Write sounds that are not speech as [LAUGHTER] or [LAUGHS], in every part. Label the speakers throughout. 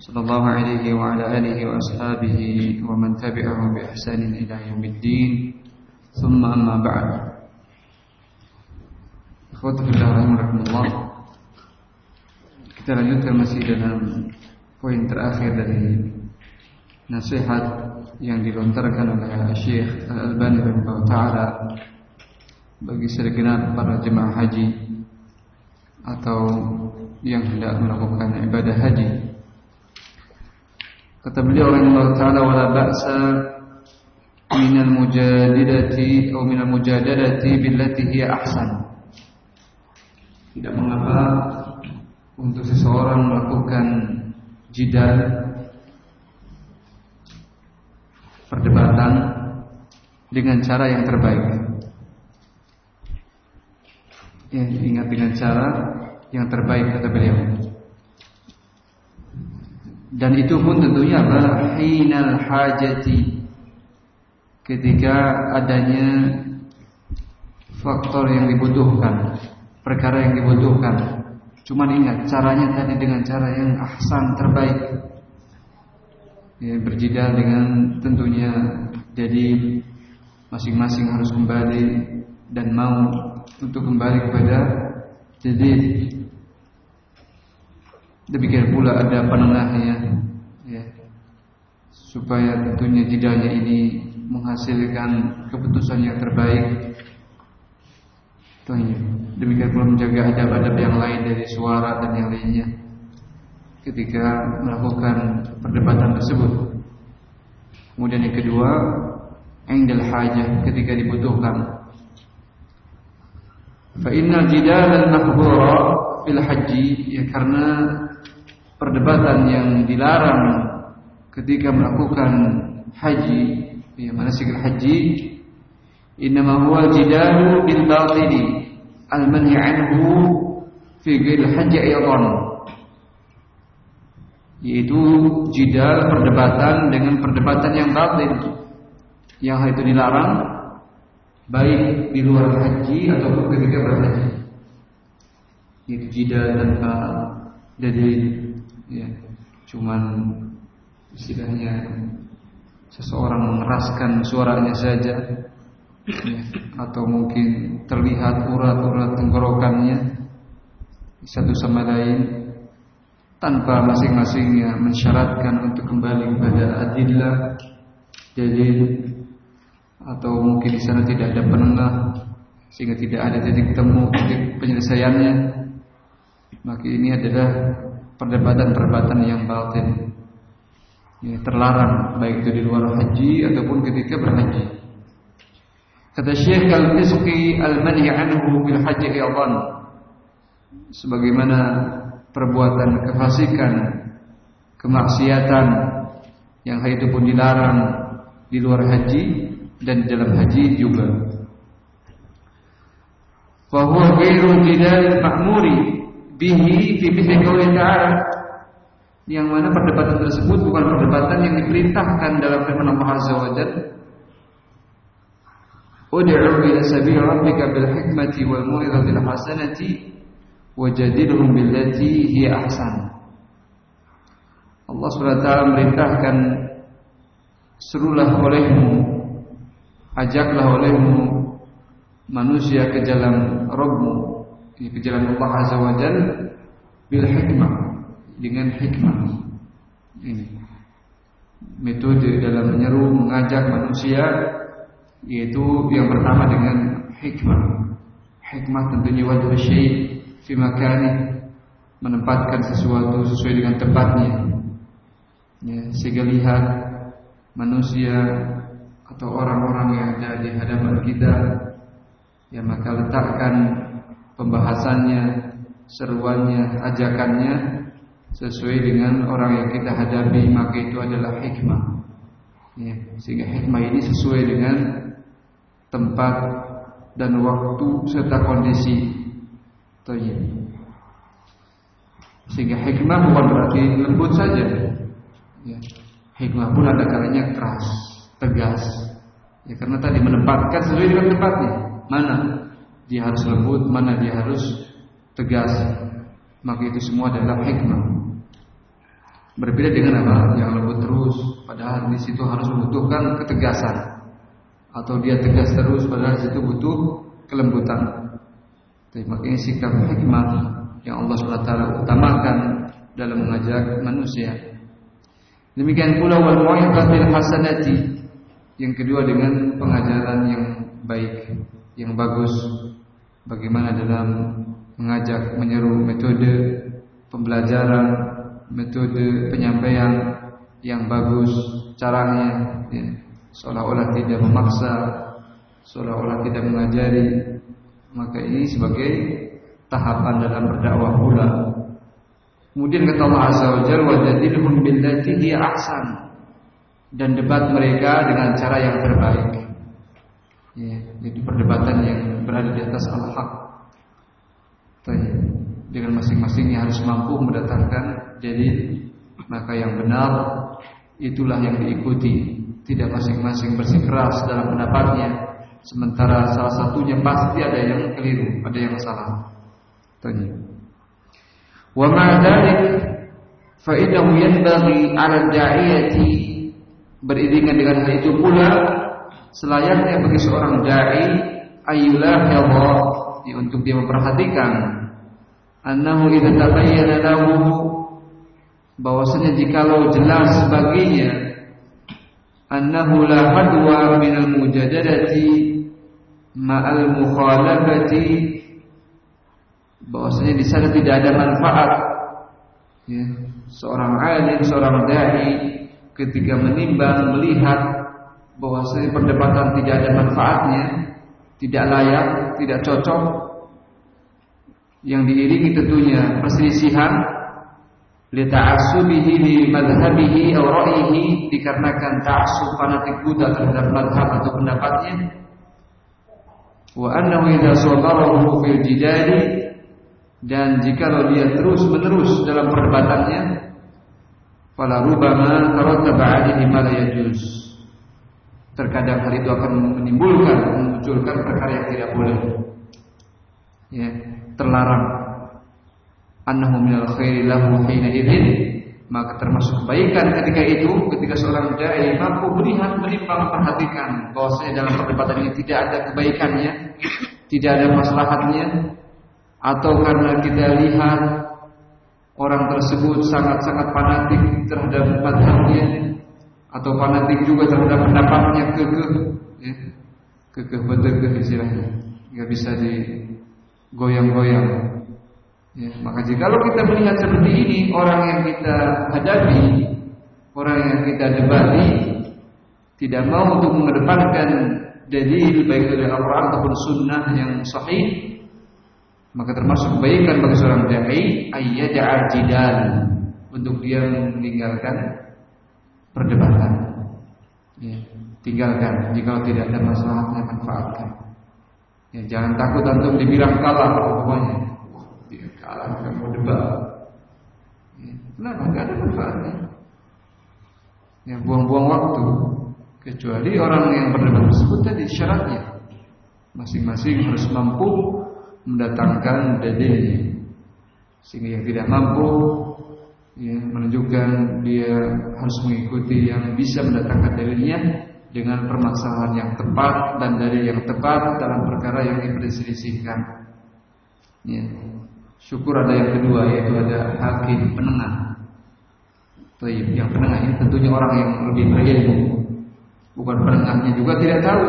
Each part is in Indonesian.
Speaker 1: صلى الله عليه وعلى آله وأصحابه ومن تبعهم بإحسان إلى يوم الدين ثم أما بعد Ikhwatu fillah rahimahullah Kita lanjutkan masih dalam poin terakhir dari nasihat yang dilontarkan oleh Syekh Al-Albani rahimahullah taala bagi segenap para jemaah haji atau yang hendak melakukan ibadah haji. Kata beliau rahimahullah taala wala ba'sa min al-mujadadati atau min al-mujadadati billati hiya ahsan. Tidak mengapa untuk seseorang melakukan jidal perdebatan dengan cara yang terbaik. Ya, ingat dengan cara yang terbaik kata beliau. Dan itu pun tentunya adalah hinal hajati ketika adanya faktor yang dibutuhkan, perkara yang dibutuhkan. Cuman ingat caranya tadi dengan cara yang ahsan terbaik. Ya, berjidal dengan tentunya jadi masing-masing harus kembali dan mau untuk kembali kepada jadi demikian pula ada penengahnya ya. Supaya tentunya jidalnya ini menghasilkan keputusan yang terbaik. Tentunya demikian pula menjaga adab-adab yang lain dari suara dan yang lainnya ketika melakukan perdebatan tersebut. Kemudian yang kedua indal hajah ketika dibutuhkan. Fa innal jidal al-mahdhura fil haji ya karena perdebatan yang dilarang ketika melakukan haji ya manasik haji. Innama huwa jidal bil batili al manhi anhu fi ghairi haji aydan. Yaitu jidal perdebatan dengan perdebatan yang batil. Yang hal itu dilarang baik di luar haji ataupun ketika berhaji. Itu jidal tanpa dalil ya cuman istilahnya seseorang mengeraskan suaranya saja ya, atau mungkin terlihat urat-urat tenggorokannya satu sama lain tanpa masing-masingnya mensyaratkan untuk kembali kepada adillah dalil atau mungkin di sana tidak ada penengah sehingga tidak ada titik temu titik penyelesaiannya. Maka ini adalah perdebatan-perdebatan yang batin ya, terlarang baik itu di luar haji ataupun ketika berhaji. Kata Syekh Al-Fisqi Al-Manhi anhu bil haji aydan sebagaimana perbuatan kefasikan kemaksiatan yang hal itu pun dilarang di luar haji dan di dalam haji juga. Fa huwa ghairu jidal ma'muri bihi fi qouli ta'ala. Yang mana perdebatan tersebut bukan perdebatan yang diperintahkan dalam firman Allah Azza wa Jalla. Ud'u ila sabil rabbika bil hikmati wal mau'izatil hasanati wajadilhum billati hiya ahsan. Allah SWT merintahkan serulah olehmu ajaklah olehmu manusia ke jalan Rabbmu ke jalan Allah Azza wa Jal bil hikmah dengan hikmah. Ini metode dalam menyeru mengajak manusia yaitu yang pertama dengan hikmah. Hikmah tentunya wajib syai fi makani menempatkan sesuatu sesuai dengan tempatnya. Ya, sehingga lihat manusia atau orang-orang yang ada di hadapan kita ya maka letakkan pembahasannya seruannya ajakannya sesuai dengan orang yang kita hadapi maka itu adalah hikmah ya, sehingga hikmah ini sesuai dengan tempat dan waktu serta kondisi. Tayyib. Sehingga hikmah bukan berarti lembut saja. Ya. Hikmah pun ada kalanya keras, tegas. Ya karena tadi menempatkan sesuai dengan tempatnya. Mana dia harus lembut, mana dia harus tegas. Maka itu semua adalah hikmah. Berbeda dengan apa? Yang lembut terus, padahal di situ harus membutuhkan ketegasan. Atau dia tegas terus, padahal di situ butuh kelembutan. Tapi makanya sikap hikmah yang Allah SWT utamakan dalam mengajak manusia Demikian pula wal mu'iqatil hasanati. Yang kedua dengan pengajaran yang baik, yang bagus. Bagaimana dalam mengajak menyeru metode pembelajaran, metode penyampaian yang bagus caranya ya. seolah-olah tidak memaksa, seolah-olah tidak mengajari. Maka ini sebagai tahapan dalam berdakwah pula Kemudian kata Allah Azza wa Jalla wajadilhum billati hiya ahsan dan debat mereka dengan cara yang terbaik. Ya, jadi perdebatan yang berada di atas al-haq. Dengan masing-masingnya harus mampu mendatangkan jadi maka yang benar itulah yang diikuti. Tidak masing-masing bersikeras dalam pendapatnya sementara salah satunya pasti ada yang keliru, ada yang salah. Tanya. Wa ma dzalik fa innahu yanbaghi 'ala da'iyati beriringan dengan hal itu pula selayaknya bagi seorang dai ayyulahidha ya, untuk dia memperhatikan annahu idza tabayyana lahu bahwasanya jikalau jelas baginya annahu la hadwa min al-mujadadati ma'al mukhalafati bahwasanya di sana tidak ada manfaat ya, seorang alim, seorang dai ketika menimbang melihat bahwasanya perdebatan tidak ada manfaatnya, tidak layak, tidak cocok. Yang diiringi tentunya perselisihan lita'assubihi li madhhabihi aw ra'yihi dikarenakan ta'assub fanatik Buddha terhadap madhab atau pendapatnya. Wa annahu idza sabarahu fil jidali dan jika dia terus menerus dalam perdebatannya fala rubama tarattaba alaihi ma la yajuz terkadang hal itu akan menimbulkan memunculkan perkara yang tidak boleh. Ya terlarang. Annahu minal khairi lahu hina idzin maka termasuk kebaikan ketika itu ketika seorang dai mampu melihat menimbang perhatikan bahwasanya dalam perdebatan ini tidak ada kebaikannya tidak ada maslahatnya atau karena kita lihat orang tersebut sangat-sangat fanatik terhadap madhabnya atau fanatik juga terhadap pendapatnya kekeh ya. kekeh bedegeh istilahnya nggak bisa digoyang-goyang ya. maka jika kita melihat seperti ini orang yang kita hadapi orang yang kita debati tidak mau untuk mengedepankan dalil baik dari Al-Quran ataupun Sunnah yang sahih maka termasuk kebaikan bagi seorang dai ayyada'a jidal untuk dia meninggalkan perdebatan. Ya, tinggalkan jika tidak ada masalahnya manfaatkan. Ya, jangan takut antum dibilang kalah pokoknya. dia kalah nggak mau debat. Ya, kenapa? Ada manfaatnya. Ya, buang-buang waktu. Kecuali orang yang berdebat tersebut tadi syaratnya masing-masing harus mampu mendatangkan dalilnya sehingga yang tidak mampu ya, menunjukkan dia harus mengikuti yang bisa mendatangkan dalilnya dengan permasalahan yang tepat dan dalil yang tepat dalam perkara yang diperselisihkan. Ya. Syukur ada yang kedua yaitu ada hakim penengah. Yang penengah ini tentunya orang yang lebih berilmu. Bukan penengahnya juga tidak tahu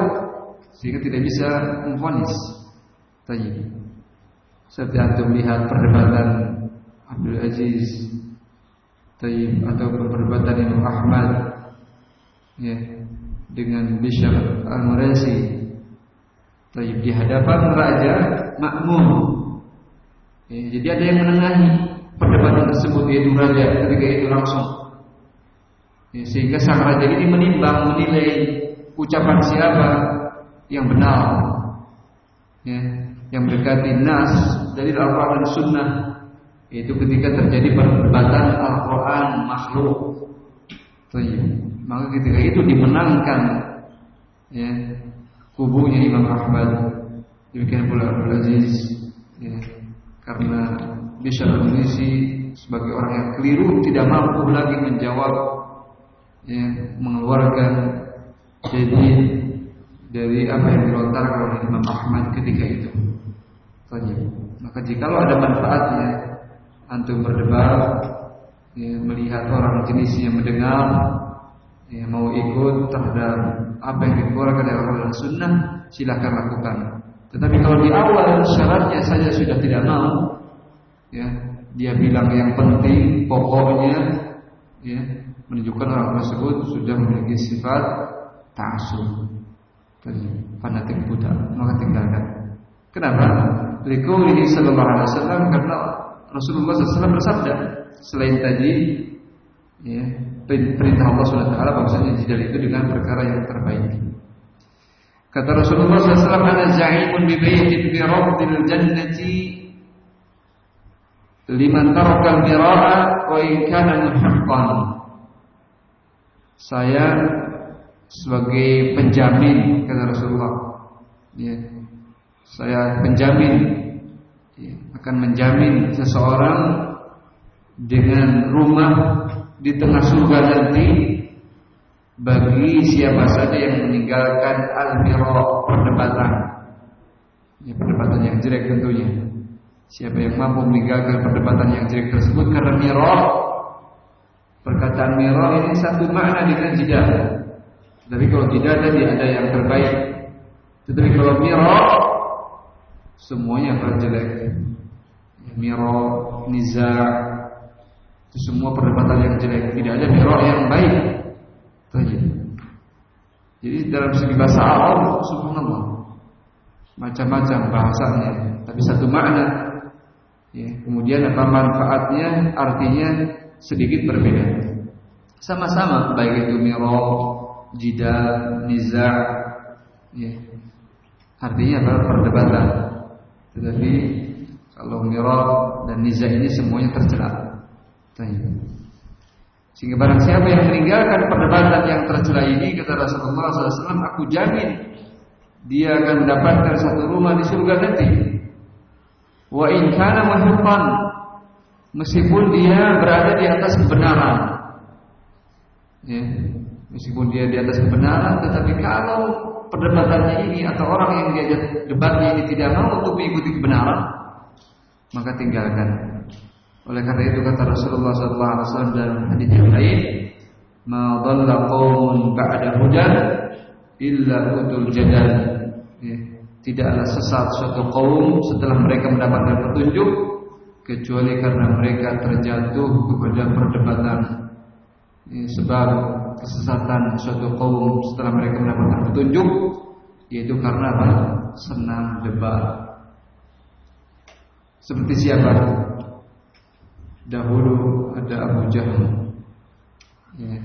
Speaker 1: sehingga tidak bisa memfonis. Taib. Seperti antum lihat perdebatan Abdul Aziz Tayyib atau perdebatan Imam Ahmad ya dengan Bishr Al-Murasi Tayyib di hadapan Raja Makmum ya, jadi ada yang menengahi perdebatan tersebut yaitu Raja ketika itu langsung. Ya, sehingga sang Raja ini menimbang menilai ucapan siapa yang benar. Ya, yang mendekati nas dari Al-Quran Sunnah itu ketika terjadi perdebatan Al-Quran makhluk. Maka ketika itu dimenangkan ya, kubunya Imam Ahmad demikian pula Abdul Aziz ya, karena bisa bermisi sebagai orang yang keliru tidak mampu lagi menjawab ya, mengeluarkan jadi dari apa yang dilontarkan oleh Imam Ahmad ketika itu. Tanya. Maka jikalau ada manfaatnya antum berdebat, ya, melihat orang jenisnya mendengar, ya, mau ikut terhadap apa yang dikeluarkan dari Al-Quran Sunnah, silahkan lakukan. Tetapi kalau di awal syaratnya saja sudah tidak mau, ya dia bilang yang penting pokoknya, ya menunjukkan orang tersebut sudah memiliki sifat ta'asub, fanatik buta, maka tinggalkan. Kenapa? ini sallallahu alaihi karena Rasulullah SAW bersabda selain tadi ya, perintah Allah SWT bahwasanya jidal itu dengan perkara yang terbaik. Kata Rasulullah SAW, "Ana za'imun bi baitin bi rabbil jannati liman taraka al-mira'a wa in kana muhaqqan." Saya sebagai penjamin kata Rasulullah. Ya. Saya penjamin akan menjamin seseorang dengan rumah di tengah surga nanti bagi siapa saja yang meninggalkan al-mira perdebatan. Ya, perdebatan yang jelek tentunya. Siapa yang mampu meninggalkan perdebatan yang jelek tersebut karena mira perkataan mira ini satu makna dengan jidal. Tapi kalau tidak tadi ada yang terbaik. Tetapi kalau mira semuanya akan jelek. Mira, niza, itu semua perdebatan yang jelek, tidak ada mirok yang baik. Jadi dalam segi bahasa Arab subhanallah macam-macam bahasanya, tapi satu makna. Ya, kemudian apa manfaatnya, artinya sedikit berbeda. Sama-sama baik itu mirok, jidal, niza, ya. Artinya adalah perdebatan. Tetapi kalau mirok dan niza ini semuanya tercela. Sehingga barang siapa yang meninggalkan perdebatan yang tercela ini kata Rasulullah SAW, aku jamin dia akan mendapatkan satu rumah di surga nanti. Wa in kana muhiqqan meskipun dia berada di atas kebenaran. Ya, meskipun dia di atas kebenaran, tetapi kalau perdebatannya ini atau orang yang diajak debatnya ini tidak mau untuk mengikuti kebenaran, maka tinggalkan. Oleh karena itu kata Rasulullah SAW dalam hadis yang lain, "Ma dhalla qaumun ba'da hudan illa utul jadal." Ya, tidaklah sesat suatu kaum setelah mereka mendapatkan petunjuk kecuali karena mereka terjatuh kepada perdebatan. Ya, sebab kesesatan suatu kaum setelah mereka mendapatkan petunjuk yaitu karena apa? Senang debat. Seperti siapa? dahulu ada Abu Jahal ya,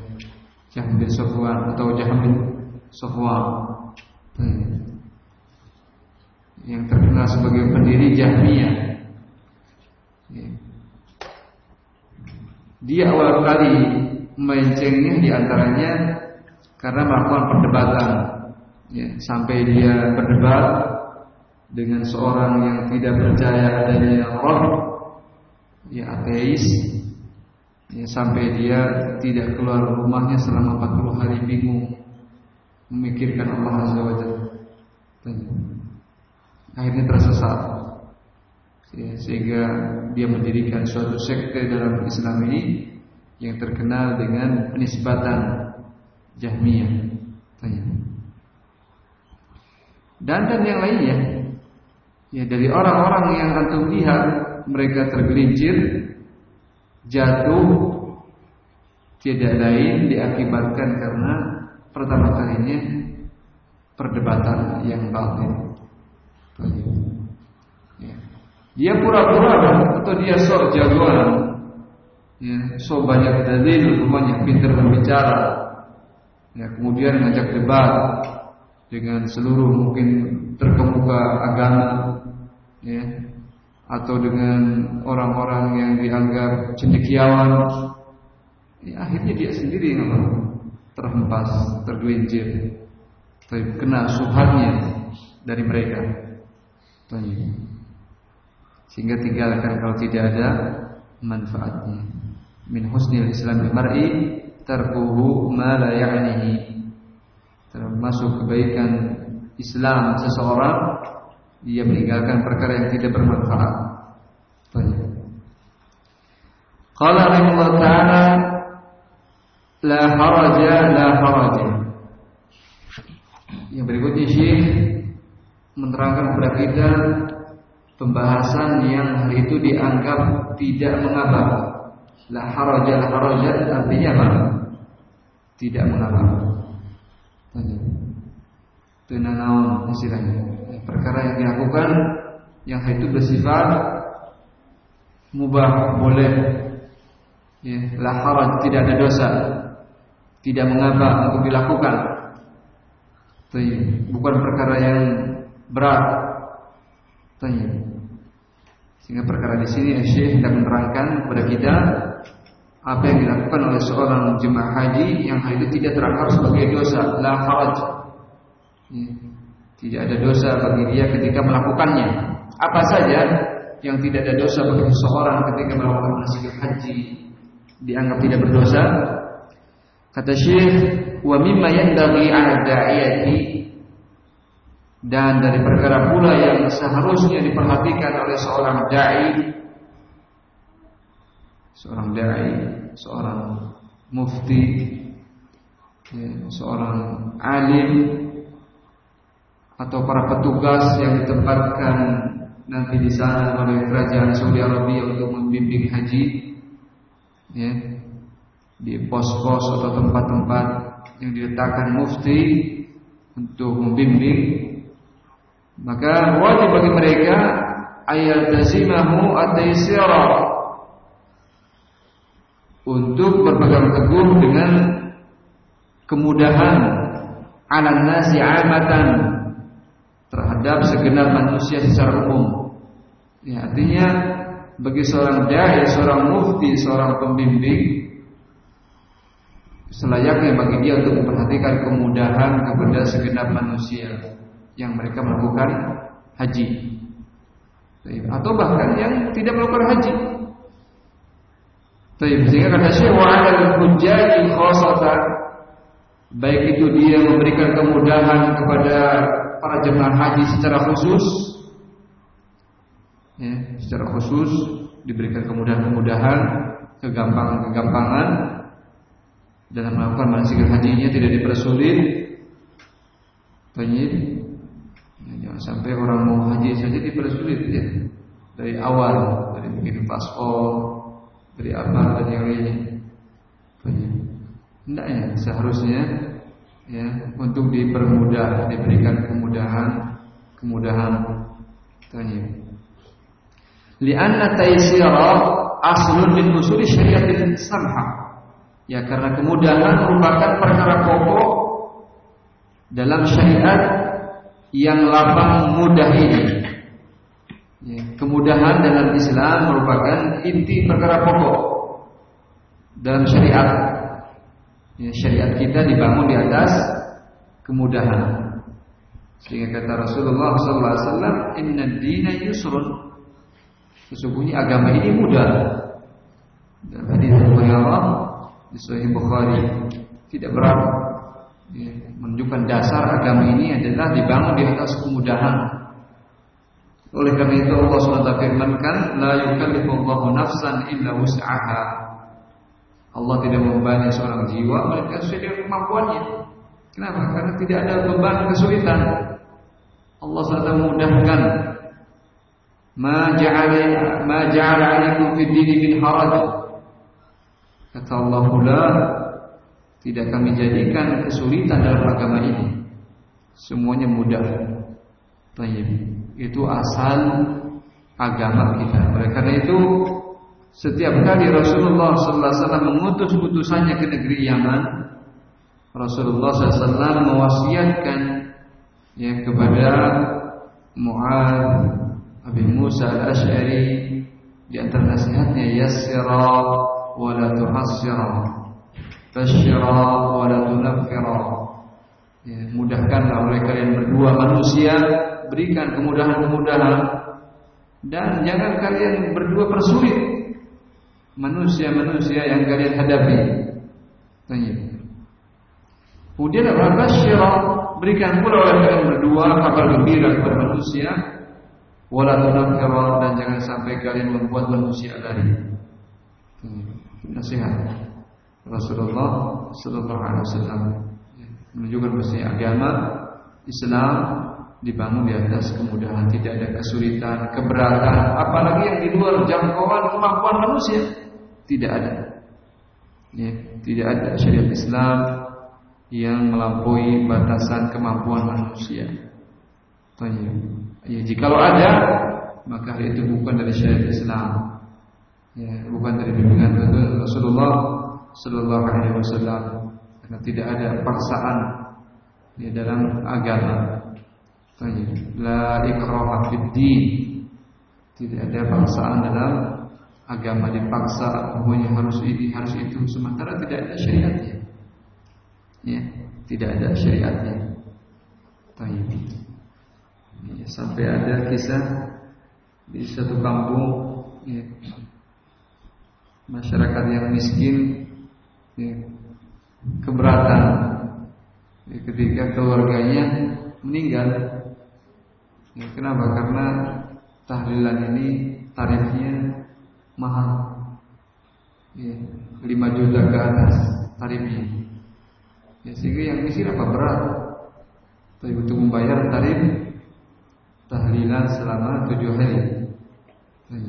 Speaker 1: Jahal bin Sofwan atau Jahal bin Sofwan yang terkenal sebagai pendiri Jahmiyah. Ya. dia awal kali mencengnya di antaranya karena melakukan perdebatan. Ya, sampai dia berdebat dengan seorang yang tidak percaya adanya roh ya ateis ya sampai dia tidak keluar rumahnya selama 40 hari bingung memikirkan Allah Azza wa Jalla. Akhirnya tersesat. Ya, sehingga dia mendirikan suatu sekte dalam Islam ini yang terkenal dengan penisbatan Jahmiyah. Dan dan yang lainnya ya dari orang-orang yang antum lihat mereka tergelincir jatuh tidak lain diakibatkan karena pertama kalinya perdebatan yang batin. Ya. Dia pura-pura atau dia sok jagoan, ya, sok banyak dalil, rumahnya pintar berbicara, ya, kemudian ngajak debat, dengan seluruh mungkin terkemuka agama ya atau dengan orang-orang yang dianggap cendekiawan ya, akhirnya dia sendiri yang terhempas, tergelincir tapi kena subhannya dari mereka. Sehingga tinggalkan kalau tidak ada manfaatnya. Min husnil islam mar'i tarkuhu ma la ya'nihi termasuk kebaikan Islam seseorang dia meninggalkan perkara yang tidak bermanfaat. Qala rahimahullah ta'ala la haraja la haraja. Yang berikutnya Syekh menerangkan kepada kita pembahasan yang hari itu dianggap tidak mengapa. La haraja la haraja artinya apa? Tidak mengapa. Tenanawan istilahnya. Perkara yang dilakukan Yang itu bersifat Mubah, boleh. Ya, Laharat, tidak ada dosa. Tidak mengapa untuk dilakukan. Bukan perkara yang berat. Sehingga perkara di sini Syekh hendak menerangkan kepada kita apa yang dilakukan oleh seorang jemaah haji yang itu tidak terangkat sebagai dosa, la. Tidak ada dosa bagi dia ketika melakukannya. Apa saja yang tidak ada dosa bagi seseorang ketika melakukan manasik haji dianggap tidak berdosa. Kata Syekh, "Wa mimma yanbaghi 'ala da'iyati" dan dari perkara pula yang seharusnya diperhatikan oleh seorang dai seorang dai, seorang mufti, ya, seorang alim atau para petugas yang ditempatkan nanti di sana oleh kerajaan Saudi Arabia untuk membimbing haji, ya, di pos-pos atau tempat-tempat yang diletakkan mufti untuk membimbing, maka wajib bagi mereka ayat tazimahu at-taysira untuk berpegang teguh dengan kemudahan ala nasi amatan terhadap segenap manusia secara umum. Ya, artinya bagi seorang dai, seorang mufti, seorang pembimbing selayaknya bagi dia untuk memperhatikan kemudahan kepada segenap manusia yang mereka melakukan haji. Atau bahkan yang tidak melakukan haji. Baik, sehingga kata Syekh wa 'ala al-hujjaji khasatan. Baik itu dia memberikan kemudahan kepada para jemaah haji secara khusus ya, secara khusus diberikan kemudahan-kemudahan, kegampangan-kegampangan dalam melakukan manasik hajinya tidak dipersulit. Tanya, ya, jangan sampai orang mau haji saja dipersulit ya. Dari awal, dari bikin paspor, dari apa dan yang lainnya. Hendaknya seharusnya ya untuk dipermudah, diberikan kemudahan, kemudahan tanya. Lianna taysira aslun min usul syariatin samha. Ya karena kemudahan merupakan perkara pokok dalam syariat yang lapang mudah ini. Ya, kemudahan dalam Islam merupakan inti perkara pokok dalam syariat. Ya, syariat kita dibangun di atas kemudahan. Sehingga kata Rasulullah SAW, Inna dina yusrun. Sesungguhnya agama ini mudah. Dalam hadis Allah di Sahih Bukhari tidak berat. Ya, menunjukkan dasar agama ini adalah dibangun di atas kemudahan. Oleh karena itu Allah SWT firmankan La yukallifullahu nafsan illa wus'aha Allah tidak membebani seorang jiwa Melainkan sesuai dengan kemampuannya. Kenapa? Karena tidak ada beban kesulitan. Allah SWT mudahkan. Ma ja'ala ma ja'ala alaikum fid dini min haraj. Kata Allah pula Tidak kami jadikan kesulitan dalam agama ini. Semuanya mudah. Tayyib. Itu asal agama kita. Oleh karena itu setiap kali Rasulullah wasallam mengutus utusannya ke negeri Yaman, Rasulullah SAW mewasiatkan ya kepada Mu'ad Abi Musa Al-Asy'ari di antara nasihatnya yassira wa la tuhassira basyira wa la tunaffira. Ya, mudahkanlah oleh kalian berdua manusia berikan kemudahan-kemudahan dan jangan kalian berdua persulit manusia-manusia yang kalian hadapi. Tanya. Kemudian apa? Basyirah berikan pula oleh kalian berdua kabar gembira kepada manusia wala tunafira dan jangan sampai kalian membuat manusia lari. Nasihat Rasulullah sallallahu alaihi wasallam menunjukkan bahwa agama Islam dibangun di atas kemudahan, tidak ada kesulitan, keberatan, apalagi yang di luar jangkauan kemampuan manusia. Tidak ada. Ya, tidak ada syariat Islam yang melampaui batasan kemampuan manusia. Tanya. Ya, jikalau ada, maka itu bukan dari syariat Islam. Ya, bukan dari bimbingan Rasulullah Sallallahu Alaihi Wasallam. Karena tidak ada paksaan di dalam agama. Tanya. La ikraha Tidak ada paksaan dalam agama dipaksa pokoknya harus ini harus itu. Sementara tidak ada syariatnya. Ya tidak ada syariatnya. Taib. Ya, sampai ada kisah di satu kampung ya, masyarakat yang miskin ya, keberatan. Ya, ketika keluarganya meninggal. Ya, kenapa? Karena tahlilan ini tarifnya mahal. Ya, 5 juta ke atas tarifnya. Ya, sehingga yang miskin apa berat. Tapi untuk membayar tarif tahlilan selama tujuh hari. Ya.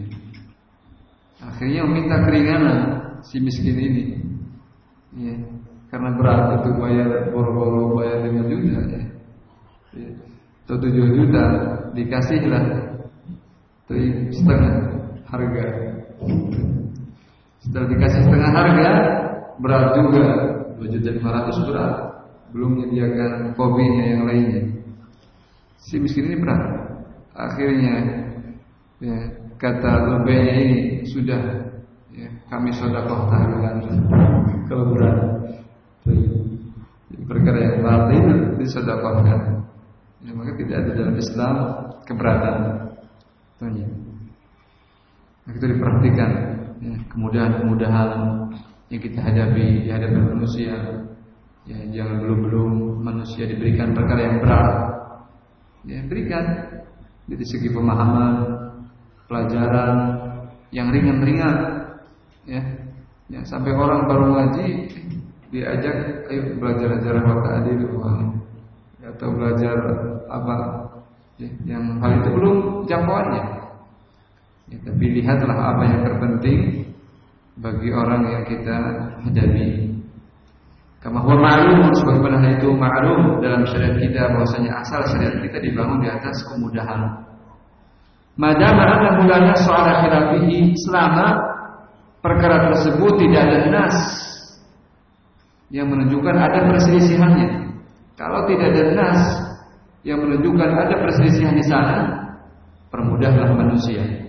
Speaker 1: Akhirnya meminta keringanan si miskin ini. Ya, karena berat itu bayar boro-boro bayar 5 juta ya. ya. Atau 7 juta dikasihlah setengah harga setelah dikasih setengah harga, berat juga. 2 juta 500 berat. Belum menyediakan kopinya yang lainnya. Si miskin ini berat. Akhirnya ya, kata lebihnya ini sudah ya, kami sodakoh tahlilan kalau berat. Perkara yang batin disodakohkan. Ya, maka tidak ada dalam Islam keberatan. Tanya. Itu diperhatikan ya, kemudahan-kemudahan yang kita hadapi di hadapan manusia. Ya, jangan belum-belum manusia diberikan perkara yang berat. Ya, berikan dari segi pemahaman, pelajaran yang ringan-ringan. Ya, ya sampai orang baru ngaji diajak ayo belajar ajaran adil atau belajar apa ya, yang hal itu belum jangkauannya. Ya, tapi lihatlah apa yang terpenting bagi orang yang kita hadapi. Kama huwa ma'lum sebagaimana itu ma'lum dalam syariat kita bahwasanya asal syariat kita dibangun di atas kemudahan. Madama annahu la nasu khilafihi selama perkara tersebut tidak ada nas yang menunjukkan ada perselisihannya. Kalau tidak ada nas yang menunjukkan ada perselisihan di sana, permudahlah manusia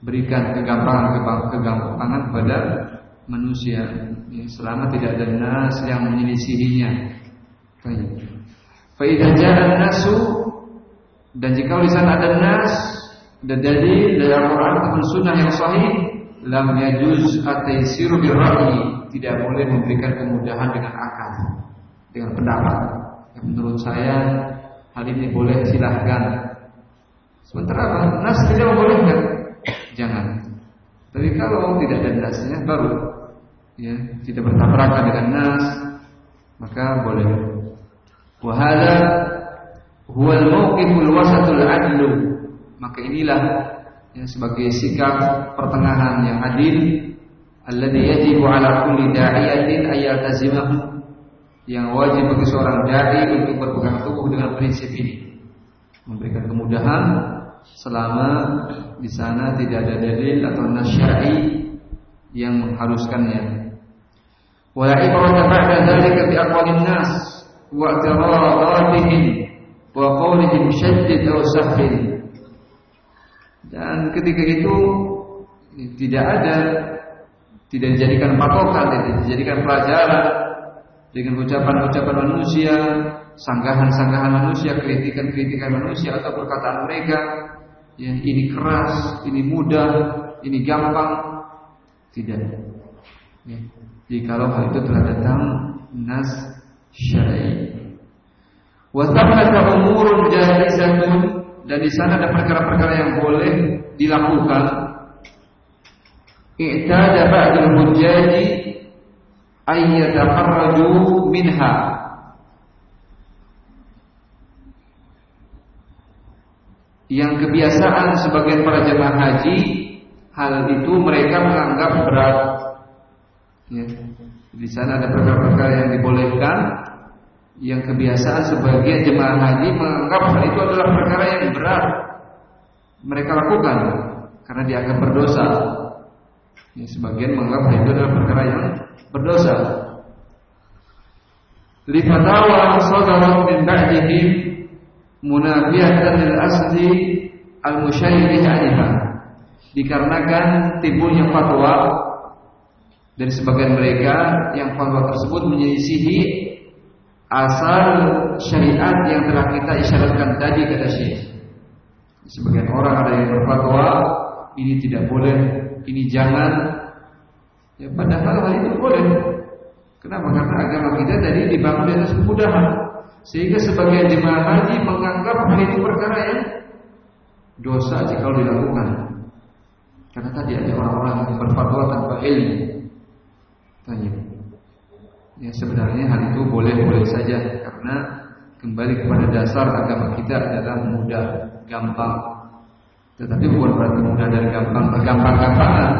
Speaker 1: berikan kegampangan kegampangan kepada manusia ya, selama tidak ada nas yang menyelisihinya. Faidah jalan nasu dan jika di sana ada nas ada dalil dari Al-Quran ataupun Sunnah yang sahih, lam yajuz ataisiru birra'i tidak boleh memberikan kemudahan dengan akal, dengan pendapat. Yang menurut saya hal ini boleh silahkan Sementara? Nas tidak membolehkan. Jangan. Tapi kalau tidak ada nasnya baru ya, tidak bertabrakan dengan nas, maka boleh. Wahada huwa al-mawqiful wasatul adlu. Maka inilah yang sebagai sikap pertengahan yang adil alladhi yajibu ala kulli da'iyatin ayatazimahu yang wajib bagi seorang dai untuk berpegang teguh dengan prinsip ini memberikan kemudahan selama di sana tidak ada dalil atau nasyai yang mengharuskannya. Wala ibrata ba'da dzalika bi aqwalin nas wa i'tiradatihim wa qawlihim shaddid aw. Dan ketika itu tidak ada tidak dijadikan patokan, tidak dijadikan pelajaran dengan ucapan-ucapan manusia, sanggahan-sanggahan manusia, kritikan-kritikan manusia atau perkataan mereka yang ini keras ini mudah ini gampang tidak ya. Jadi kalau hal itu telah datang nas syar'i. Wa thabata umurun jaizatun dan di sana ada perkara-perkara yang boleh dilakukan. I'tada ba'dul hujjaji ay yatafarraju minha. Yang kebiasaan sebagian para jemaah haji hal itu mereka menganggap berat Ya. Di sana ada perkara-perkara yang dibolehkan yang kebiasaan sebagai jemaah haji menganggap hal itu adalah perkara yang berat mereka lakukan karena dianggap berdosa. Ya, sebagian menganggap hal itu adalah perkara yang berdosa. Li fatawa sadarat min ba'dihim munafiyatan lil asli al-musyayyih 'alaiha. Dikarenakan timbulnya fatwa dari sebagian mereka yang fatwa tersebut menyelisihi asal syariat yang telah kita isyaratkan tadi kata Syekh. Sebagian orang ada yang berfatwa ini tidak boleh, ini jangan. Ya padahal hal itu boleh. Kenapa? Karena agama kita tadi dibangun di atas kemudahan. Sehingga sebagian jemaah haji menganggap hal itu perkara yang dosa jika dilakukan. Karena tadi ada orang-orang yang berfatwa tanpa ilmu. Tanya. Ya sebenarnya hal itu boleh-boleh saja karena kembali kepada dasar agama kita adalah mudah, gampang. Tetapi bukan berarti mudah dan gampang bergampang-gampangan.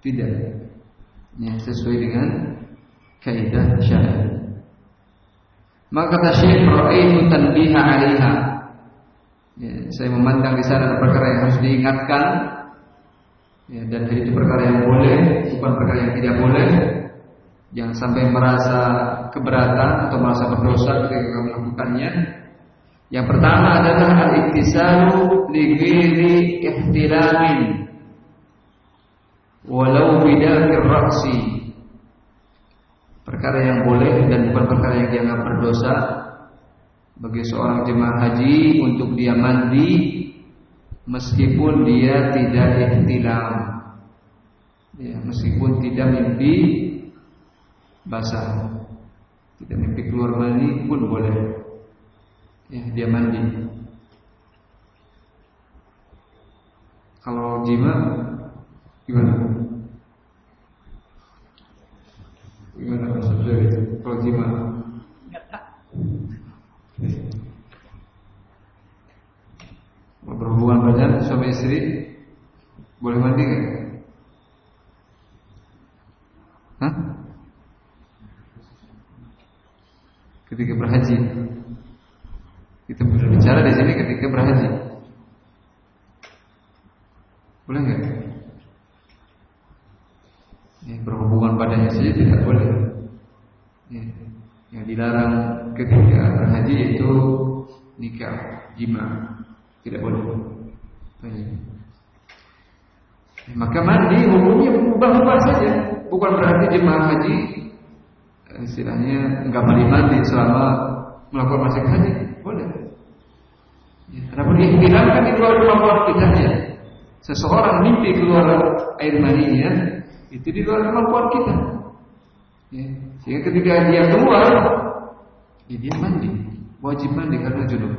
Speaker 1: Tidak. Ya, sesuai dengan kaidah syariat. Maka kata Syekh Ra'aitu tanbiha 'alaiha. Ya, saya memandang di sana perkara yang harus diingatkan. Ya, dan itu perkara yang boleh bukan perkara yang tidak boleh. Jangan sampai merasa keberatan atau merasa berdosa ketika kamu melakukannya. Yang pertama adalah al-iktisalu li ghairi ihtilamin. Walau bidakir ra'si perkara yang boleh dan bukan perkara yang dianggap berdosa. Bagi seorang jemaah haji untuk dia mandi meskipun dia tidak ihtilam. Ya, meskipun tidak mimpi basah. Tidak mimpi keluar mani pun boleh. Ya dia mandi. Kalau jima gimana gimana maksudnya itu kalau jima berhubungan badan suami istri boleh mandi nggak? Hah? Ketika berhaji. Kita berbicara di sini ketika berhaji. Boleh nggak? Ya, berhubungan badannya saja tidak boleh. Ya, yang dilarang ketika berhaji itu nikah jima. Tidak boleh. Maka mandi hukumnya mengubah-ubah saja. Bukan berarti jemaah haji eh, istilahnya enggak mandi mandi selama melakukan manasik haji. Boleh. Ya, namun ihtilam kan di luar kemampuan kita ya. Seseorang mimpi keluar air maninya itu di luar kemampuan kita. Ya. Sehingga ketika dia keluar, ya dia mandi, wajib mandi karena junub.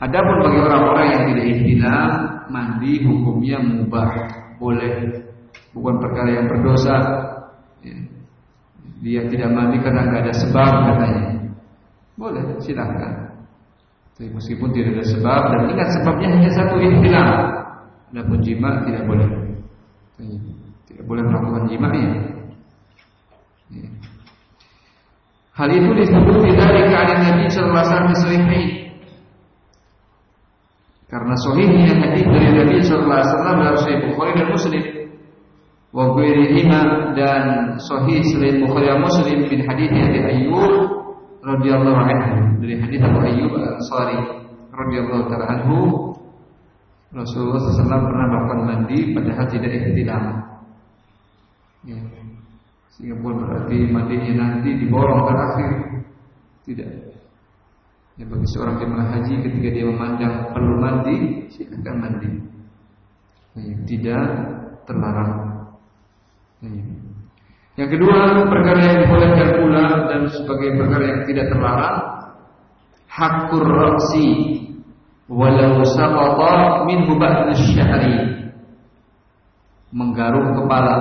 Speaker 1: Adapun bagi orang-orang yang tidak ihtilam, mandi hukumnya mubah, boleh, bukan perkara yang berdosa. Ya. Dia tidak mandi karena nggak ada sebab katanya. Boleh, silahkan. Tapi meskipun tidak ada sebab dan ingat sebabnya hanya satu ihtilam. Adapun jima tidak boleh. Tidak boleh melakukan jima ya. Hal itu disebut dari keadaan Nabi Sallallahu Alaihi Wasallam karena sahihnya hadis dari Nabi sallallahu alaihi wasallam dalam Sahih Bukhari dan Muslim. Wa dan sahih selain Bukhari dan Muslim bin hadits Abi Ayyub radhiyallahu anhu. Dari hadis Abu Ayyub Al-Ansari radhiyallahu taala anhu Rasulullah SAW pernah melakukan mandi padahal tidak ihtilam. Ya. Sehingga pun berarti mandinya nanti diborong terakhir. Tidak. Ya bagi seorang jemaah haji ketika dia memandang perlu mandi, silakan mandi. Ya, tidak terlarang. Ya. Yang kedua, perkara yang dibolehkan pula dan sebagai perkara yang tidak terlarang, hakur raksi walau saqata minhu ba'd syahri. Menggaruk kepala.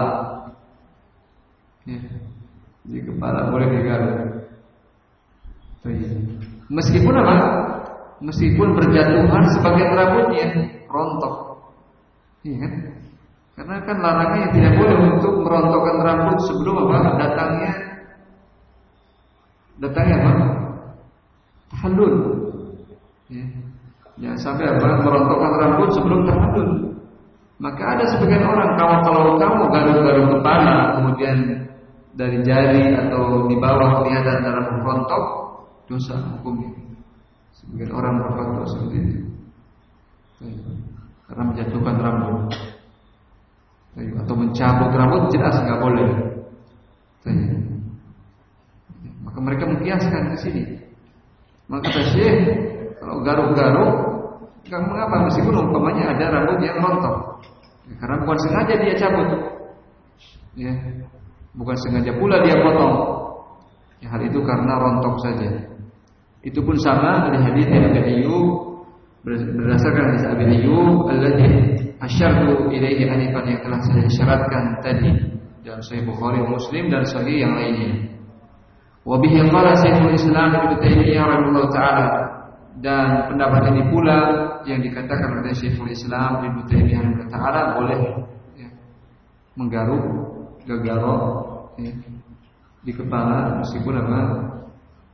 Speaker 1: Ya. di kepala boleh digaruk meskipun apa? Meskipun berjatuhan sebagai rambutnya rontok. Iya kan? Karena kan larangannya tidak boleh untuk merontokkan rambut sebelum apa? Datangnya datangnya apa? Tahallul. Ya. Jangan sampai apa merontokkan rambut sebelum terhadun. Maka ada sebagian orang kalau kalau kamu garuk-garuk kepala kemudian dari jari atau di bawah kelihatan dalam rontok dosa hukumnya. Sebagian orang berfatwa seperti itu. Karena menjatuhkan rambut. Atau mencabut rambut jelas nggak boleh. Maka mereka mengkiaskan ke sini. Maka kata Syekh kalau garuk-garuk, mengapa meskipun umpamanya ada rambut yang rontok. Ya, karena bukan sengaja dia cabut. Ya, bukan sengaja pula dia potong. Ya, hal itu karena rontok saja. Itu pun sama dari hadis yang Abi Ayyub berdasarkan hadis Abi Ayyub alladhi asyartu ilaihi anifan yang telah saya syaratkan tadi dalam Sahih Bukhari Muslim dan Sahih yang lainnya. Wa bihi qala Syekhul Islam Ibnu Taimiyah rahimahullah taala dan pendapat ini pula yang dikatakan oleh Syekhul Islam Ibnu Taimiyah taala boleh ya, menggaruk gagarok ya, di kepala meskipun apa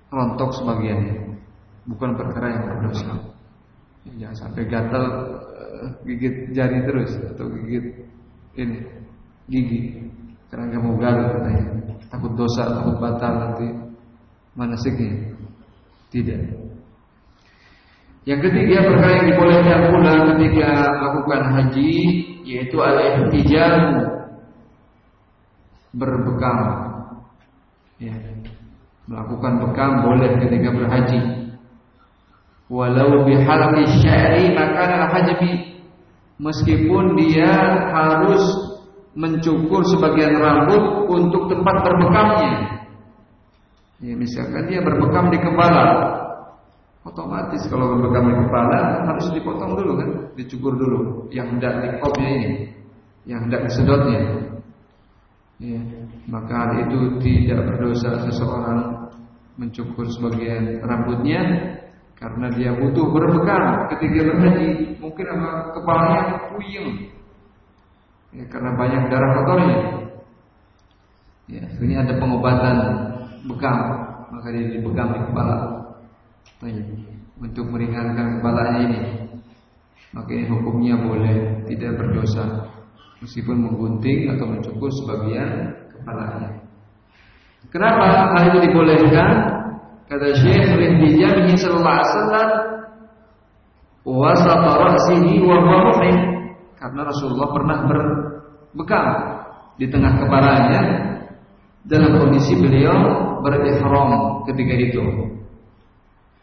Speaker 1: rontok sebagiannya. Bukan perkara yang berdosa ya, jangan sampai gatal uh, gigit jari terus atau gigit ini gigi. Karena nggak mau garuk katanya. Takut dosa takut batal nanti manasiknya tidak yang ketiga perkara yang dibolehkan pula ketika melakukan haji yaitu al-ihtijam berbekam. Ya. Melakukan bekam boleh ketika berhaji. Walau bihalqi syari maka hajmi meskipun dia harus mencukur sebagian rambut untuk tempat berbekamnya. Ya, misalkan dia berbekam di kepala, Otomatis kalau di kepala harus dipotong dulu kan, dicukur dulu yang hendak dikopnya ini, yang hendak disedotnya. Ya, maka itu tidak berdosa seseorang mencukur sebagian rambutnya karena dia butuh berbekam ketika berhaji. Mungkin apa kepalanya puyeng ya, karena banyak darah kotornya. Ya, ini ada pengobatan bekam, maka dia dibekam di kepala untuk meringankan kepalanya ini. Maka ini hukumnya boleh tidak berdosa. Meskipun menggunting atau mencukur sebagian kepalanya. Kenapa hal itu dibolehkan? Kata Syekh Ridhijamihi sallallahu alaihi wasallam wasata ra'sihi wa huwa karena Rasulullah pernah berbekam di tengah kepalanya dalam kondisi beliau berihram ketika itu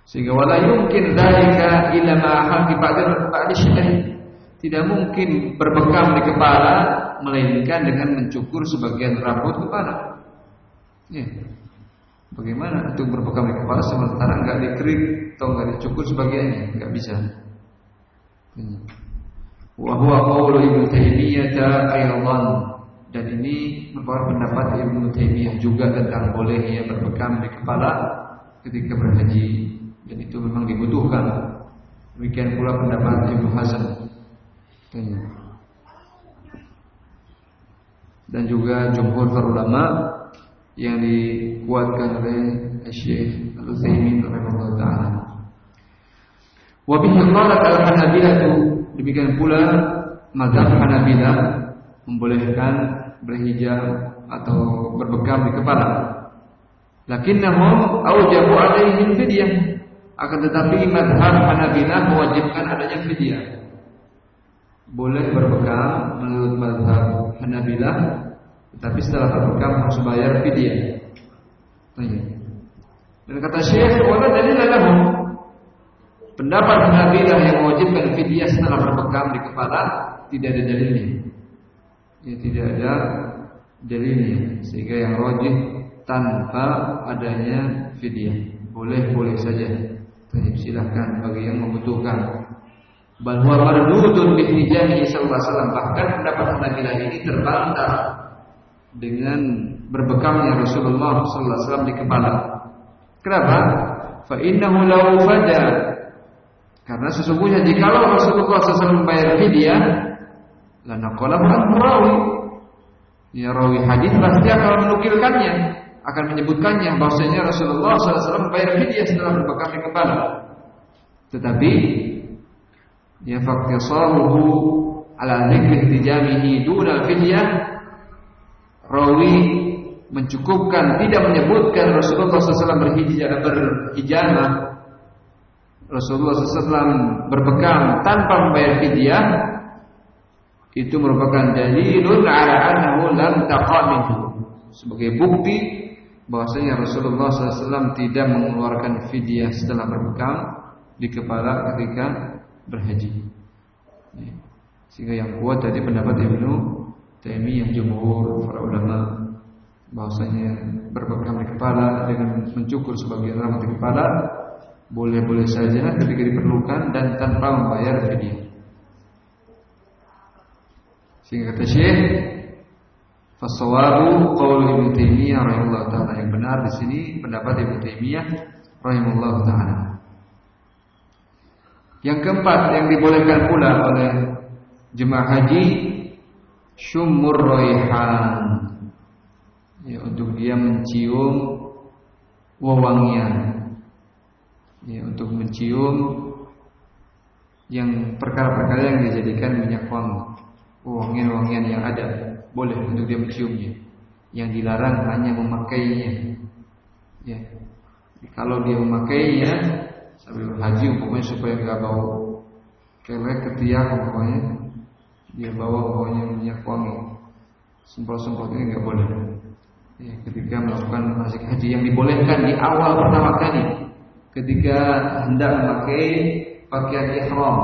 Speaker 1: sehingga wala yumkin dzalika illa ma ba'da Tidak mungkin berbekam di kepala melainkan dengan mencukur sebagian rambut kepala. Ya. Bagaimana untuk berbekam di kepala sementara enggak dikerik atau enggak dicukur sebagiannya? Enggak bisa. Wa huwa qawlu Ibnu Taimiyah aydan dan ini merupakan pendapat Ibnu Taimiyah juga tentang bolehnya berbekam di kepala ketika berhaji dan itu memang dibutuhkan. Demikian pula pendapat Ibnu Hasan. Dan juga jumhur para ulama yang dikuatkan oleh Syekh Al-Utsaimin rahimahullah taala. Wa bihi al-Hanabilah demikian pula mazhab Hanabilah membolehkan berhijab atau berbekam di kepala. Lakinnahum aujabu alaihim fidyah. Akan tetapi madhab Hanabilah mewajibkan adanya fidyah. Boleh berbekam menurut madhab Hanabilah, tetapi setelah berbekam harus bayar fidyah. Dan kata Syekh, wala dalil lahum. Pendapat Hanabilah yang mewajibkan fidyah setelah berbekam di kepala tidak ada dalilnya. Ya, tidak ada dalilnya sehingga yang rojih tanpa adanya fidyah. Boleh-boleh saja. Tapi silahkan bagi yang membutuhkan. Bahwa mardudun bihijani sallallahu alaihi wasallam bahkan pendapat Hanabilah ini terbantah dengan berbekamnya Rasulullah sallallahu alaihi wasallam di kepala. Kenapa? Fa innahu law fada karena sesungguhnya jika Rasulullah SAW membayar fidyah, lana qala rawi. Ya rawi hadis pasti akan menukilkannya, akan menyebutkannya bahwasanya Rasulullah SAW membayar fidyah setelah berbekam di kepala. Tetapi ya faqtisaruhu ala dzikri tijamihi duna fidyah rawi mencukupkan tidak menyebutkan Rasulullah SAW berhijrah berhijamah Rasulullah SAW berbekam tanpa membayar fidyah itu merupakan dalilun ala annahu lam taqamihu sebagai bukti bahwasanya Rasulullah SAW tidak mengeluarkan fidyah setelah berbekam di kepala ketika berhaji. Sehingga yang kuat tadi pendapat Ibnu Taimiyah jumhur para ulama bahwasanya berbekam di kepala dengan mencukur sebagian rambut di kepala boleh-boleh saja ketika diperlukan dan tanpa membayar fidyah. Sehingga kata Syekh, fasawabu qaul Ibnu Taimiyah taala yang benar di sini pendapat Ibnu Taimiyah rahimahullah taala. Yang keempat yang dibolehkan pula oleh jemaah haji syumur raihan. Ya, untuk dia mencium wewangian ya, untuk mencium yang perkara-perkara yang dijadikan minyak wangi, wangian-wangian yang ada boleh untuk dia menciumnya. Yang dilarang hanya memakainya. Ya. Kalau dia memakainya sambil haji umpamanya supaya nggak bau kelek ketiak umpamanya dia bawa baunya minyak wangi semprot-semprot ini nggak boleh ya, ketika melakukan manasik haji yang dibolehkan di awal pertama kali ketika hendak memakai pakaian ihram.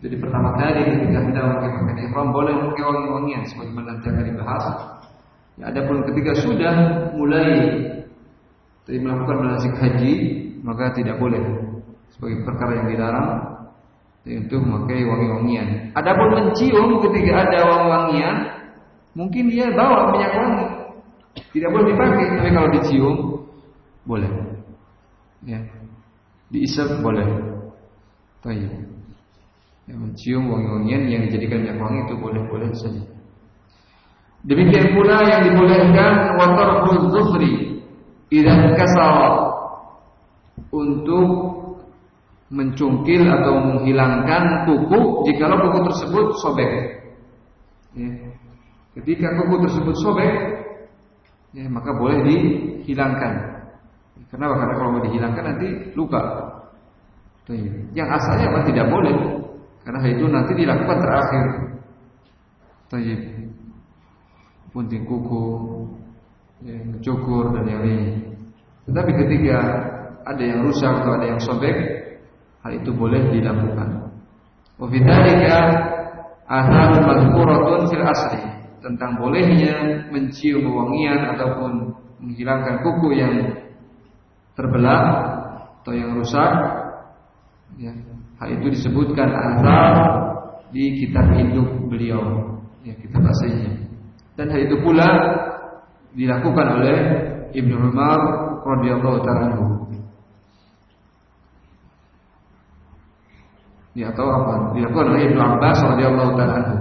Speaker 1: Itu di pertama kali ketika hendak memakai pakaian ihram boleh memakai wangi-wangian sebagaimana akan dibahas. Ya, adapun ketika sudah mulai melakukan manasik haji, maka tidak boleh sebagai perkara yang dilarang untuk memakai wangi-wangian. Adapun mencium ketika ada wangi-wangian, mungkin dia bawa minyak wangi. Tidak boleh dipakai, tapi kalau dicium boleh ya diisap boleh Tayyib. Ya, mencium wangi-wangian yang dijadikan minyak wangi itu boleh-boleh saja. Demikian pula yang dibolehkan watar zuhri idza kasar untuk mencungkil atau menghilangkan kuku jikalau kuku tersebut sobek. Ya. Ketika kuku tersebut sobek, ya, maka boleh dihilangkan. Kenapa? Karena kalau mau dihilangkan nanti luka. Yang asalnya memang tidak boleh, karena itu nanti dilakukan terakhir. Tayyib. Punting kuku, ya, cukur dan yang lain. Tetapi ketika ada yang rusak atau ada yang sobek, hal itu boleh dilakukan. Wa fidzalika athar madhkuratun fil asli tentang bolehnya mencium wangian ataupun menghilangkan kuku yang terbelah atau yang rusak ya, hal itu disebutkan azab di kitab induk beliau ya kitab aslinya. Dan hal itu pula dilakukan oleh Ibnu Umar radhiyallahu taala ya atau apa? Dilakukan oleh Ibnu Abbas radhiyallahu taala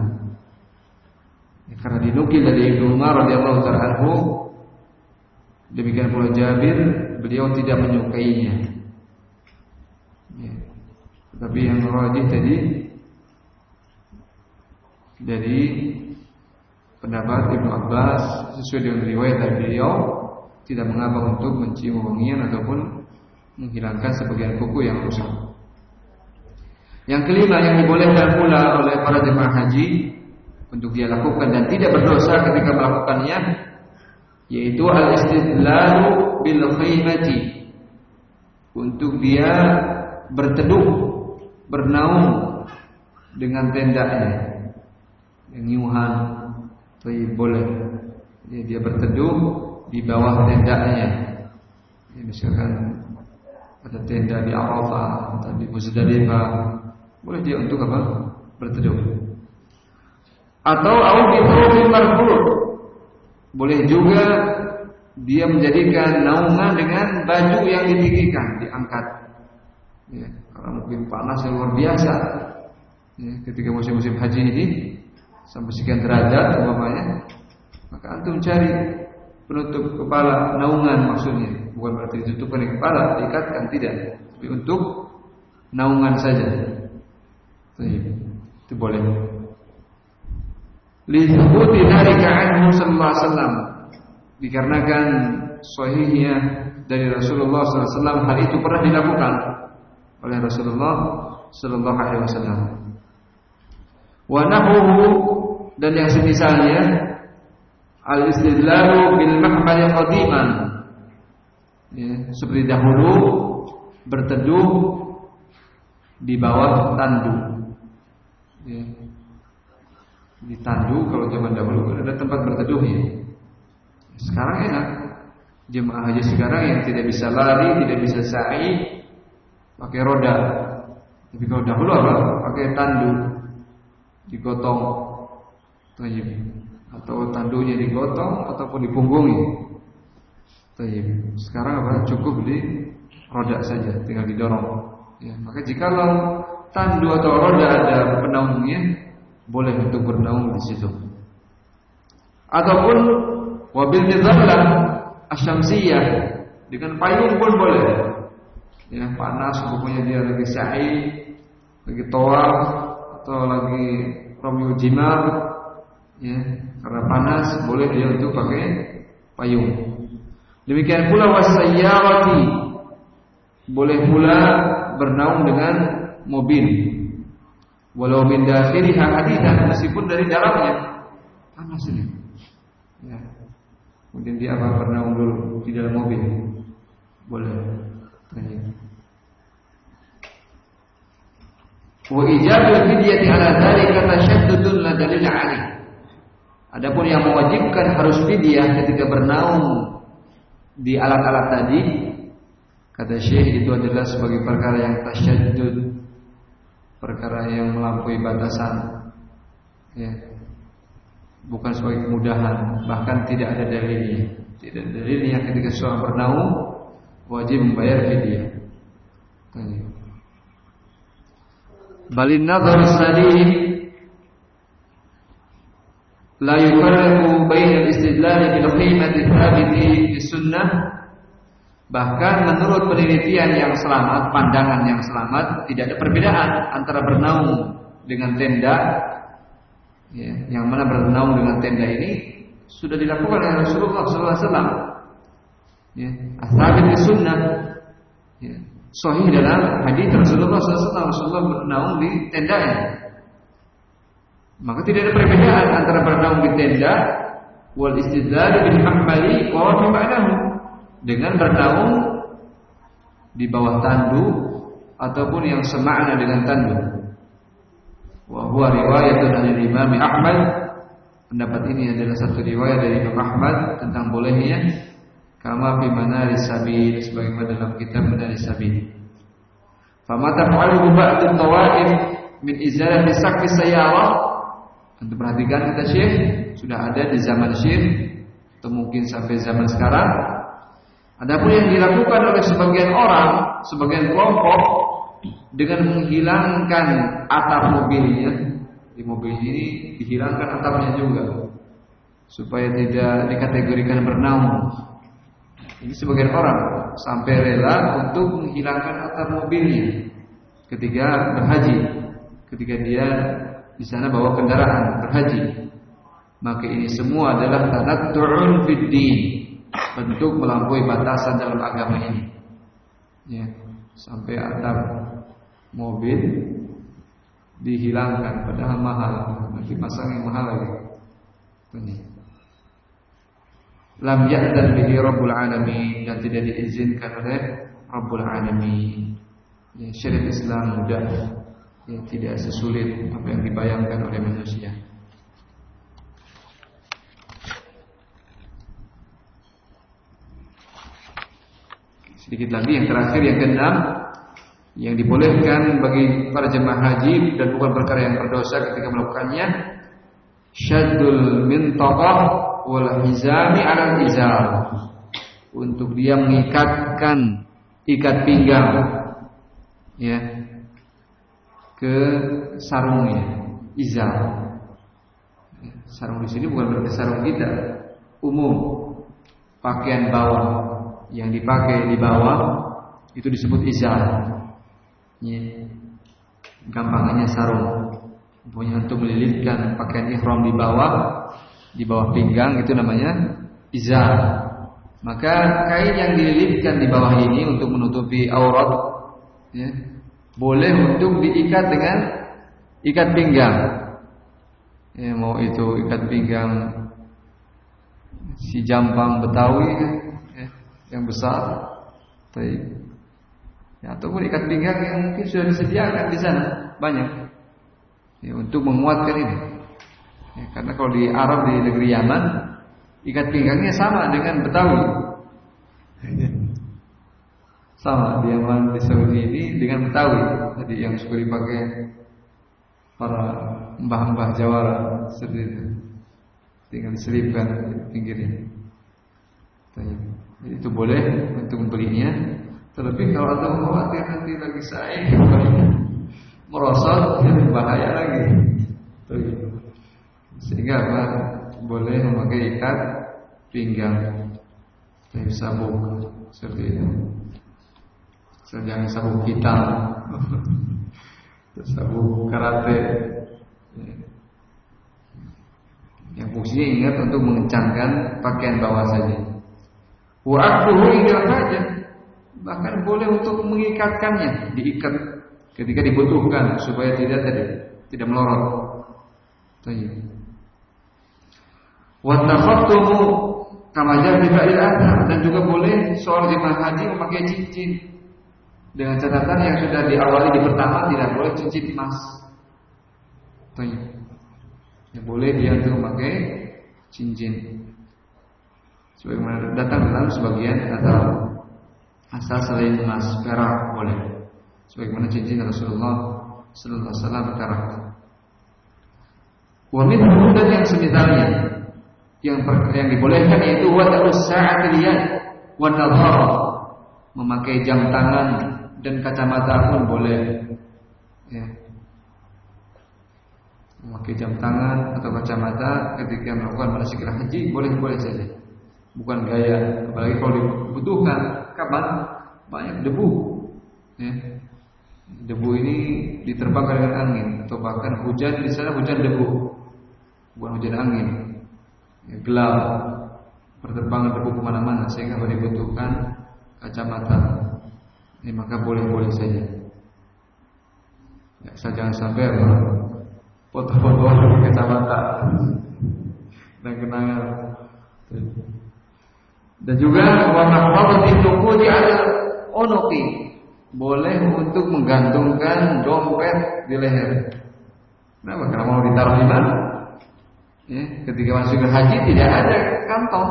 Speaker 1: ya, karena dinukil dari Ibnu Umar radhiyallahu taala demikian pula Jabir beliau tidak menyukainya. Tapi yang rajih tadi dari pendapat Ibnu Abbas sesuai dengan riwayat dari beliau tidak mengapa untuk mencium wangian ataupun menghilangkan sebagian kuku yang rusak. Yang kelima yang dibolehkan pula oleh para jemaah haji untuk dia lakukan dan tidak berdosa ketika melakukannya yaitu al-istidlalu bil khaymati untuk dia berteduh bernaung dengan tendanya yang nyuhan boleh. Ya, dia berteduh di bawah tendanya ya, misalkan ada tenda di Arafah atau di Muzdalifah boleh dia untuk apa? Berteduh. Atau au bi boleh juga dia menjadikan naungan dengan baju yang ditinggikan diangkat ya, karena mungkin panas yang luar biasa. Ya, ketika musim-musim haji ini sampai sekian derajat umpamanya maka antum cari penutup kepala naungan maksudnya. Bukan berarti ditutupkan di kepala diikatkan tidak. Tapi untuk naungan saja. Itu boleh. Lihuti dari anhu sallallahu wasallam. Dikarenakan sahihnya dari Rasulullah SAW hal itu pernah dilakukan oleh Rasulullah Sallallahu Alaihi Wasallam. Wa dan yang semisalnya al istidlalu bil mahmal qadiman. Ya, seperti dahulu berteduh di bawah tandu. Ya, di tandu kalau zaman dahulu ada tempat berteduh ya. Sekarang enak. Jemaah haji sekarang yang tidak bisa lari tidak bisa sa'i pakai roda. Kalau dahulu apa? Pakai tandu. Digotong. Tayyib. atau tandunya digotong ataupun dipunggungi Tayyib. sekarang apa? Cukup di roda saja. Tinggal didorong. Ya maka jika tandu atau roda ada penaungnya boleh untuk bernaung di situ. Ataupun wabil nizamlah asyamsiyah. Dengan payung pun boleh. Ya, panas pokoknya dia lagi sa'i, lagi tawaf atau lagi romeo jimal ya, karena panas boleh dia untuk pakai payung. Demikian pula wasayyarati boleh pula bernaung dengan mobil Walau min dakhiliha hadithan meskipun dari dalamnya panas ini. Ya. Mungkin dia apa pernah dulu di dalam mobil. Boleh. Tanya. Wa ijabul fidyati ala dzalika tashaddudun la dalil. Adapun yang mewajibkan harus fidyah ketika bernaung di alat-alat tadi kata Syekh itu adalah sebagai perkara yang tasyaddud perkara yang melampaui batasan ya bukan sebagai kemudahan bahkan tidak ada dalilnya tidak ada dalilnya ketika seorang bernaung wajib membayar fidyah balin nazar sadih la yufarriqu bain al-istidlal bil qimati thabiti di sunnah. Bahkan menurut penelitian yang selamat, pandangan yang selamat, tidak ada perbedaan antara bernaung dengan tenda, ya, yang mana bernaung dengan tenda ini sudah dilakukan oleh Rasulullah SAW. Ya, ashabin sunnah. Ya, sahih dalam hadis Rasulullah SAW Rasulullah bernaung di tendanya. Maka tidak ada perbedaan antara bernaung di tenda wal istidlal bil hamali wa ma'nahu dengan bernaung di bawah tandu ataupun yang semakna dengan tandu. Wa huwa riwayatun dari Imam Ahmad. Pendapat ini adalah satu riwayat dari Imam Ahmad tentang bolehnya kama fi manaris sabil sebagaimana dalam kitab manaris sabil. Fama taf'alu ba'd tawaif min izalati sakfi sayyarah. Untuk perhatikan kata Syekh sudah ada di zaman Syekh atau mungkin sampai zaman sekarang Adapun yang dilakukan oleh sebagian orang, sebagian kelompok dengan menghilangkan atap mobilnya, di mobil ini dihilangkan atapnya juga supaya tidak dikategorikan bernaung. Ini sebagian orang sampai rela untuk menghilangkan atap mobilnya ketika berhaji, ketika dia di sana bawa kendaraan berhaji. maka ini semua adalah tanattu'un fid din bentuk melampaui batasan dalam agama ini. Ya sampai atap mobil dihilangkan padahal mahal nanti pasang yang mahal lagi. Ini lam ya'dan bihi rabbul alamin dan tidak diizinkan oleh rabbul alamin. Ya, syariat Islam mudah ya, tidak sesulit apa yang dibayangkan oleh manusia. Sedikit lagi yang terakhir yang keenam yang dibolehkan bagi para jemaah haji dan bukan perkara yang berdosa ketika melakukannya syaddul mintaqah wal hizami ala izar untuk dia mengikatkan ikat pinggang. Ya. Ke sarungnya izar sarung di sini bukan berarti sarung kita. Umum. Pakaian bawah. Yang dipakai di bawah itu disebut izar. Ya. Gampangnya sarung. Punya untuk melilitkan pakaian ihram di bawah, di bawah pinggang itu namanya izar. Maka kain yang dililitkan di bawah ini untuk menutupi aurat, ya, boleh untuk diikat dengan ikat pinggang. Ya, mau itu ikat pinggang si jampang Betawi yang besar. Baik. Ya, ataupun ikat pinggang yang mungkin sudah disediakan di sana banyak. Ya, untuk menguatkan ini. Ya, karena kalau di Arab di negeri Yaman ikat pinggangnya sama dengan Betawi. Sama di Yaman di Saudi ini dengan Betawi. Jadi yang suka dipakai para mbah-mbah Jawara seperti itu. Tinggal diselipkan di pinggirnya. Baik itu boleh untuk membelinya. Terlebih kalau ada khawatir nanti lagi saya [LAUGHS] merosot, ya bahaya lagi. Sehingga apa? Boleh memakai ikat pinggang dari sabuk seperti itu. Jangan sabuk hitam, [LAUGHS] sabuk karate. Yang fungsinya ingat untuk mengencangkan pakaian bawah saja. Wa'abduhu idza haja. Bahkan boleh untuk mengikatkannya, diikat ketika dibutuhkan supaya tidak tadi tidak melorot. Tayyib. Wa takhattumu kama jaa dan juga boleh seorang jemaah haji memakai cincin. Dengan catatan yang sudah diawali di pertama tidak boleh cincin emas. Tayyib. Ya boleh dia untuk memakai cincin. Sebagaimana datang dalam sebagian atau asal selain emas perak boleh. Sebagaimana cincin Rasulullah sallallahu alaihi wasallam perak wa min dan yang semisalnya yang yang dibolehkan yaitu wa sa'atil yad wa memakai jam tangan dan kacamata pun boleh. Ya. memakai jam tangan atau kacamata ketika melakukan manasik haji boleh boleh saja. Bukan gaya apalagi kalau dibutuhkan kapan? Banyak debu. Ya. debu ini diterbangkan dengan angin atau bahkan hujan di sana hujan debu. Bukan hujan angin gelap berterbangan debu ke mana-mana sehingga dibutuhkan kacamata ini maka boleh-boleh saja ya, saya jangan sampai foto-foto [LAUGHS] kacamata dan kenangan dan juga wa mahfadhatin di ada onoki boleh untuk menggantungkan dompet di leher. Kenapa? Karena mau ditaruh di mana? Ya, ketika masuk ke haji tidak ada kantong.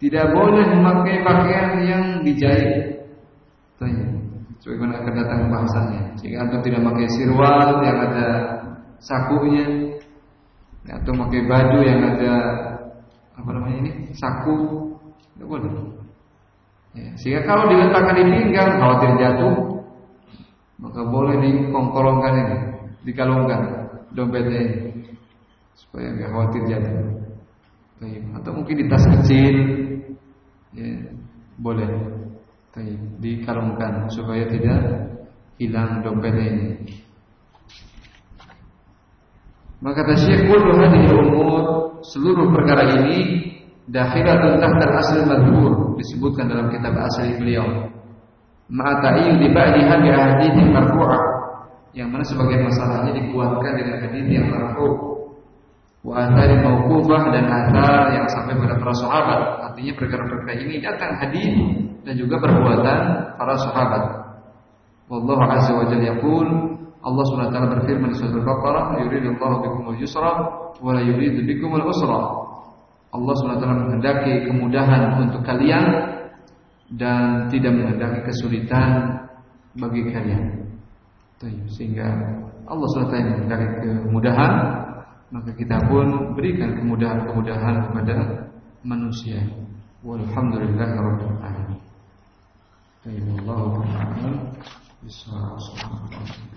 Speaker 1: Tidak boleh memakai pakaian yang dijahit. Tanya. Sebagaimana akan datang bahasannya. Jika antum tidak memakai sirwal yang ada sakunya, atau memakai baju yang ada apa namanya ini saku tidak boleh. Ya, sehingga kalau diletakkan di pinggang khawatir jatuh, maka boleh dikongkolongkan ini, dikalungkan dompetnya ini, supaya nggak khawatir jatuh. Atau mungkin di tas kecil, ya, boleh dikalungkan supaya tidak hilang dompetnya ini. Maka kata Syekh kullu hadhihi umur seluruh perkara ini dakhilatun tahta al-asl madhkur disebutkan dalam kitab asli beliau. Ma'ata'i di ba'diha bi ahaditsin marfu'ah yang mana sebagian masalahnya dikuatkan dengan hadis yang marfu' wa athari mauqufah dan athar yang sampai pada para sahabat. Artinya perkara-perkara ini datang hadis dan juga perbuatan para sahabat. Wallahu azza wa jalla yaqul Allah SWT berfirman di surah Al-Baqarah, "Yuridullahu bikumul yusra wa la yuridu bikumul usra." Allah SWT menghendaki kemudahan untuk kalian dan tidak menghendaki kesulitan bagi kalian. Sehingga Allah SWT menghendaki kemudahan, maka kita pun berikan kemudahan-kemudahan kepada manusia. Walhamdulillahirabbil alamin. Bismillahirrahmanirrahim.